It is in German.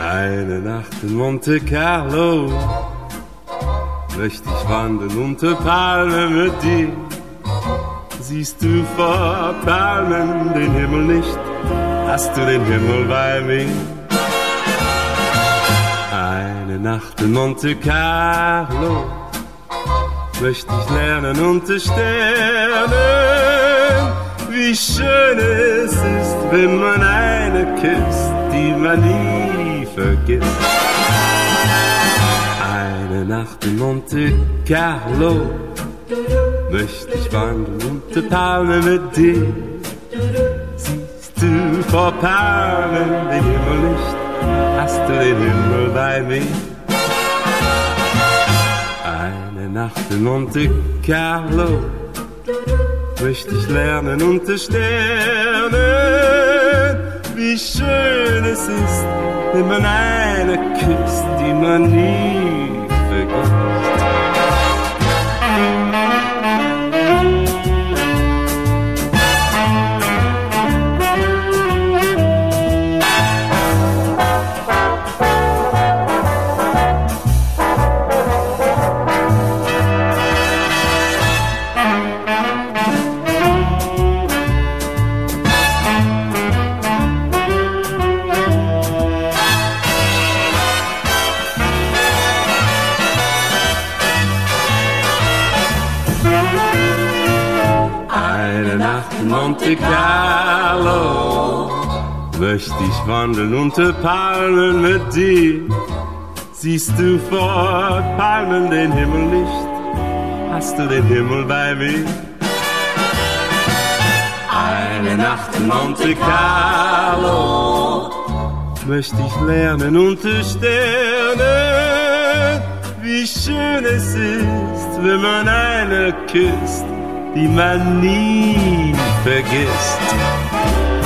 Eine Nacht in Monte Carlo möchte ich wandeln unter Palmen mit dir. Siehst du vor Palmen den Himmel nicht? Hast du den Himmel bei mir? Eine Nacht in Monte Carlo möchte ich lernen unter Sternen, wie schön es ist, wenn man eine küsst, die man nie vergisst. Eine Nacht in Monte Carlo möchte ich wandeln unter Palmen mit dir. Siehst du vor Palmen den Himmel nicht? Hast du den Himmel bei mir? Eine Nacht in Monte Carlo möchte ich lernen unter Sternen, wie schön es ist, wenn man eine küsst, die man nie Eine Nacht in Monte Carlo möchte ich wandeln unter Palmen mit dir. Siehst du vor Palmen den Himmel nicht? Hast du den Himmel bei mir? Eine Nacht in Monte Carlo möchte ich lernen unter Sternen, wie schön es ist, wenn man eine küsst, die man nie vergisst.